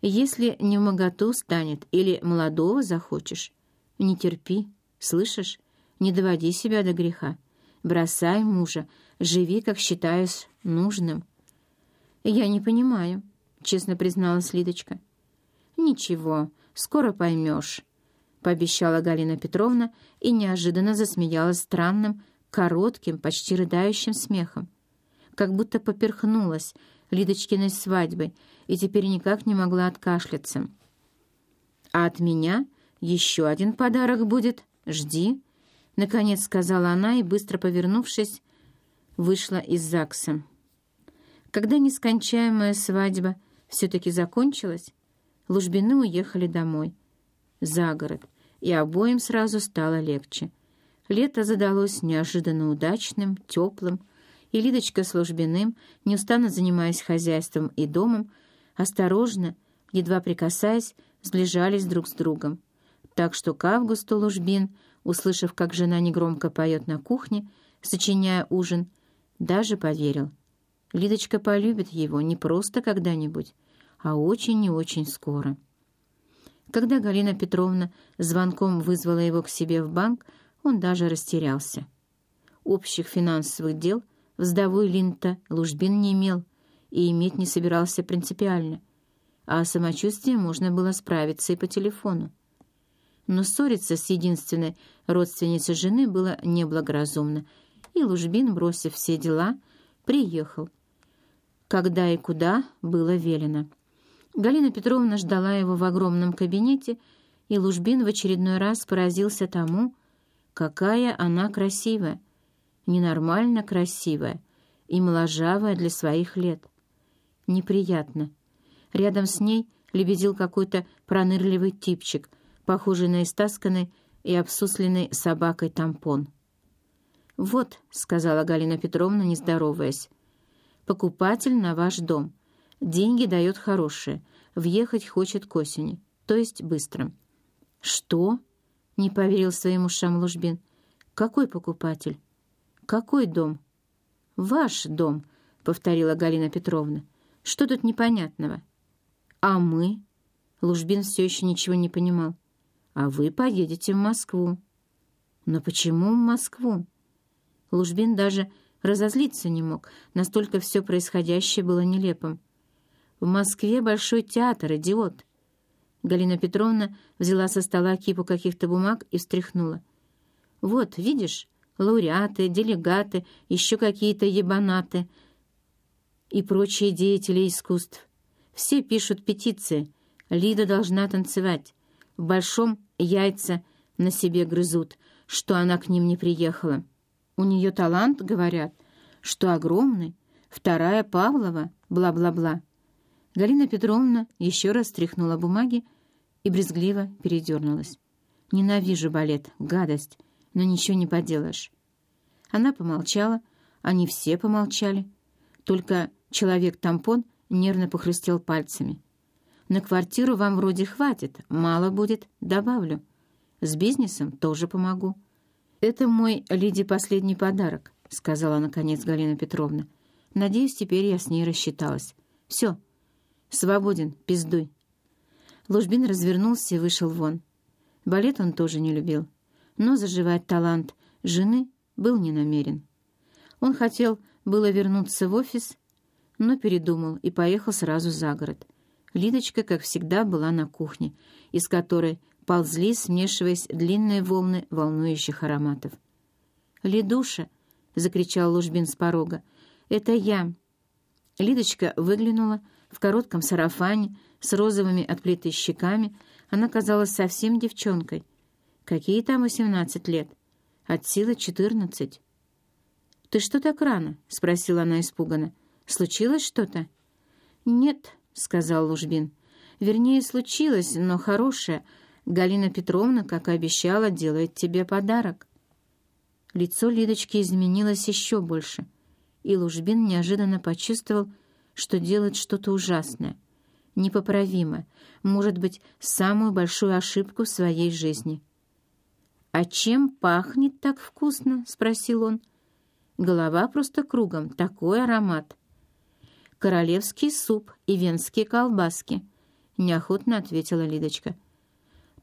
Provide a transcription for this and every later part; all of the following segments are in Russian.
Если не в моготу станет или молодого захочешь, не терпи, слышишь? Не доводи себя до греха. Бросай мужа, живи, как считаешь нужным. Я не понимаю, честно призналась Лидочка. Ничего, скоро поймешь, пообещала Галина Петровна и неожиданно засмеялась странным, коротким, почти рыдающим смехом. Как будто поперхнулась Лидочкиной свадьбой и теперь никак не могла откашляться. «А от меня еще один подарок будет. Жди», — наконец сказала она и, быстро повернувшись, вышла из ЗАГСа. Когда нескончаемая свадьба все-таки закончилась, Лужбины уехали домой, за город, и обоим сразу стало легче. Лето задалось неожиданно удачным, теплым, и Лидочка с неустанно занимаясь хозяйством и домом, осторожно, едва прикасаясь, сближались друг с другом. Так что к августу Лужбин, услышав, как жена негромко поет на кухне, сочиняя ужин, даже поверил. Лидочка полюбит его не просто когда-нибудь, а очень и очень скоро. Когда Галина Петровна звонком вызвала его к себе в банк, он даже растерялся. Общих финансовых дел вдовой Линта Лужбин не имел и иметь не собирался принципиально, а о самочувствии можно было справиться и по телефону. Но ссориться с единственной родственницей жены было неблагоразумно, и Лужбин, бросив все дела, приехал. Когда и куда было велено. Галина Петровна ждала его в огромном кабинете, и Лужбин в очередной раз поразился тому, какая она красивая, ненормально красивая и моложавая для своих лет. Неприятно. Рядом с ней лебедил какой-то пронырливый типчик, похожий на истасканный и обсусленный собакой тампон. «Вот», — сказала Галина Петровна, не здороваясь, — «покупатель на ваш дом». Деньги дает хорошие, въехать хочет к осени, то есть быстро». «Что?» — не поверил своим ушам Лужбин. «Какой покупатель? Какой дом?» «Ваш дом», — повторила Галина Петровна. «Что тут непонятного?» «А мы?» Лужбин все еще ничего не понимал. «А вы поедете в Москву». «Но почему в Москву?» Лужбин даже разозлиться не мог, настолько все происходящее было нелепым. В Москве большой театр, идиот!» Галина Петровна взяла со стола кипу каких-то бумаг и встряхнула. «Вот, видишь, лауреаты, делегаты, еще какие-то ебанаты и прочие деятели искусств. Все пишут петиции. Лида должна танцевать. В большом яйца на себе грызут, что она к ним не приехала. У нее талант, говорят, что огромный. Вторая Павлова, бла-бла-бла. Галина Петровна еще раз стряхнула бумаги и брезгливо передернулась. «Ненавижу балет, гадость, но ничего не поделаешь». Она помолчала, они все помолчали. Только человек-тампон нервно похрустел пальцами. «На квартиру вам вроде хватит, мало будет, добавлю. С бизнесом тоже помогу». «Это мой Лиде последний подарок», — сказала наконец Галина Петровна. «Надеюсь, теперь я с ней рассчиталась. Все, «Свободен, пиздуй». Лужбин развернулся и вышел вон. Балет он тоже не любил, но заживать талант жены был не намерен. Он хотел было вернуться в офис, но передумал и поехал сразу за город. Лидочка, как всегда, была на кухне, из которой ползли, смешиваясь, длинные волны волнующих ароматов. «Лидуша!» — закричал Лужбин с порога. «Это я!» Лидочка выглянула, в коротком сарафане, с розовыми от плиты щеками, она казалась совсем девчонкой. Какие там восемнадцать лет? От силы четырнадцать. «Ты что так рано?» — спросила она испуганно. «Случилось что-то?» «Нет», — сказал Лужбин. «Вернее, случилось, но хорошее. Галина Петровна, как и обещала, делает тебе подарок». Лицо Лидочки изменилось еще больше, и Лужбин неожиданно почувствовал, что делает что-то ужасное, непоправимое, может быть, самую большую ошибку в своей жизни. «А чем пахнет так вкусно?» — спросил он. Голова просто кругом, такой аромат. Королевский суп и венские колбаски. неохотно ответила Лидочка.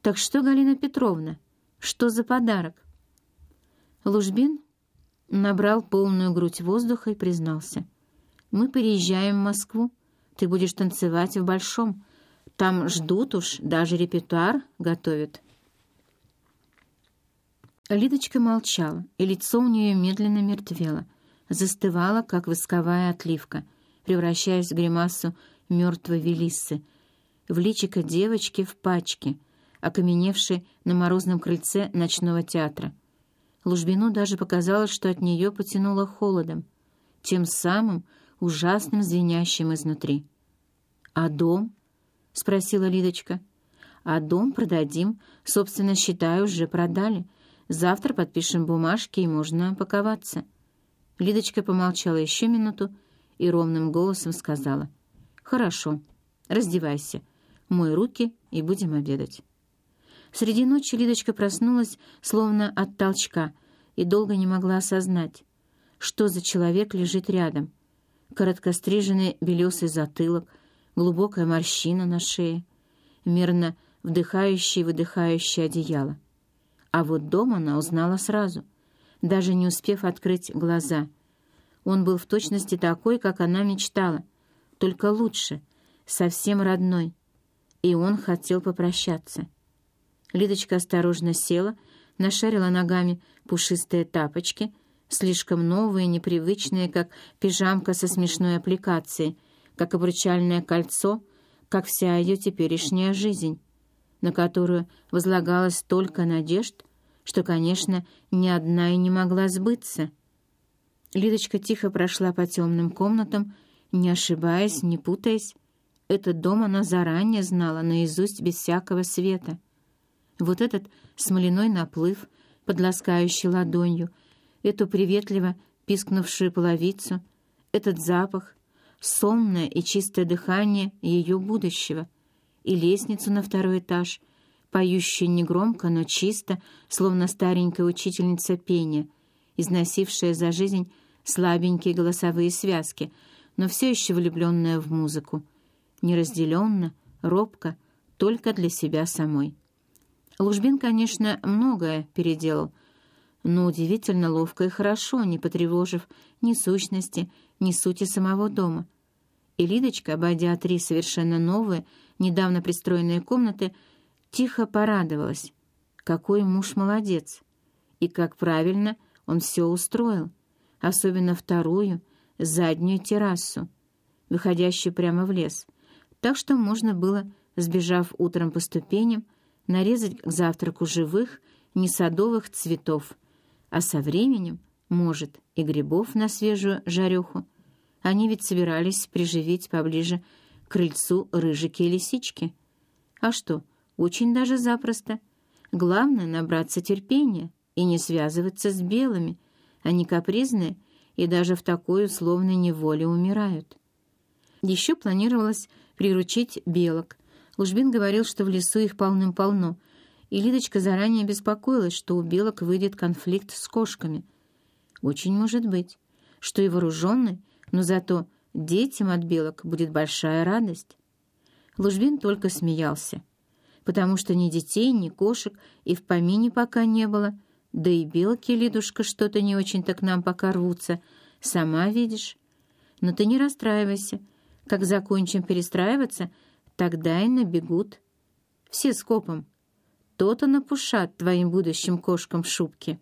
«Так что, Галина Петровна, что за подарок?» Лужбин набрал полную грудь воздуха и признался. «Мы переезжаем в Москву. Ты будешь танцевать в Большом. Там ждут уж, даже репертуар готовят». Лидочка молчала, и лицо у нее медленно мертвело, застывало, как восковая отливка, превращаясь в гримасу мертвой Велиссы, в личико девочки в пачке, окаменевшей на морозном крыльце ночного театра. Лужбину даже показалось, что от нее потянуло холодом, тем самым ужасным звенящим изнутри. «А дом?» — спросила Лидочка. «А дом продадим. Собственно, считаю, уже продали. Завтра подпишем бумажки, и можно паковаться». Лидочка помолчала еще минуту и ровным голосом сказала. «Хорошо, раздевайся, мой руки и будем обедать». Среди ночи Лидочка проснулась, словно от толчка, и долго не могла осознать, что за человек лежит рядом. Короткостриженный белесый затылок, глубокая морщина на шее, мерно вдыхающее и выдыхающее одеяло. А вот дом она узнала сразу, даже не успев открыть глаза. Он был в точности такой, как она мечтала, только лучше, совсем родной. И он хотел попрощаться. Лидочка осторожно села, нашарила ногами пушистые тапочки, слишком новые, непривычные, как пижамка со смешной аппликацией, как обручальное кольцо, как вся ее теперешняя жизнь, на которую возлагалось столько надежд, что, конечно, ни одна и не могла сбыться. Лидочка тихо прошла по темным комнатам, не ошибаясь, не путаясь. Этот дом она заранее знала наизусть без всякого света — вот этот смоляной наплыв, подласкающий ладонью, эту приветливо пискнувшую половицу, этот запах, сонное и чистое дыхание ее будущего и лестницу на второй этаж, поющую негромко, но чисто, словно старенькая учительница пения, износившая за жизнь слабенькие голосовые связки, но все еще влюбленная в музыку, неразделенно, робко, только для себя самой. Лужбин, конечно, многое переделал, но удивительно ловко и хорошо, не потревожив ни сущности, ни сути самого дома. И Лидочка, обойдя три совершенно новые, недавно пристроенные комнаты, тихо порадовалась. Какой муж молодец! И как правильно он все устроил, особенно вторую, заднюю террасу, выходящую прямо в лес, так что можно было, сбежав утром по ступеням, нарезать к завтраку живых, не садовых цветов, а со временем, может, и грибов на свежую жареху. Они ведь собирались приживить поближе к крыльцу рыжики и лисички. А что, очень даже запросто. Главное — набраться терпения и не связываться с белыми. Они капризные и даже в такой условной неволе умирают. Еще планировалось приручить белок — Лужбин говорил, что в лесу их полным-полно, и Лидочка заранее беспокоилась, что у белок выйдет конфликт с кошками. Очень может быть, что и вооруженный, но зато детям от белок будет большая радость. Лужбин только смеялся, потому что ни детей, ни кошек и в помине пока не было, да и белки, Лидушка, что-то не очень-то к нам пока рвутся, сама видишь. Но ты не расстраивайся, как закончим перестраиваться — Тогда и набегут. Все скопом. То-то напушат твоим будущим кошкам шубки.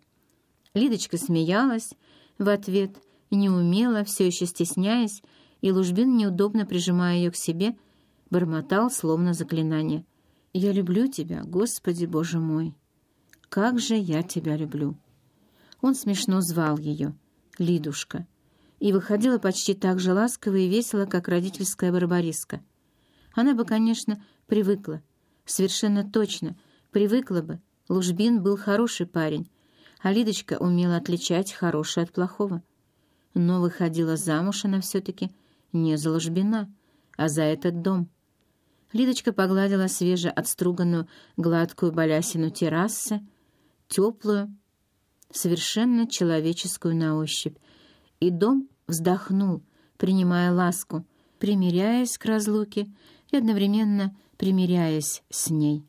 Лидочка смеялась в ответ, неумело, все еще стесняясь, и Лужбин, неудобно прижимая ее к себе, бормотал, словно заклинание. «Я люблю тебя, Господи Боже мой! Как же я тебя люблю!» Он смешно звал ее, Лидушка, и выходила почти так же ласково и весело, как родительская барбариска — она бы, конечно, привыкла. Совершенно точно привыкла бы. Лужбин был хороший парень, а Лидочка умела отличать хорошее от плохого. Но выходила замуж она все-таки не за Лужбина, а за этот дом. Лидочка погладила свеже отструганную гладкую балясину террасы, теплую, совершенно человеческую на ощупь, и дом вздохнул, принимая ласку, примиряясь к разлуке и одновременно примиряясь с ней.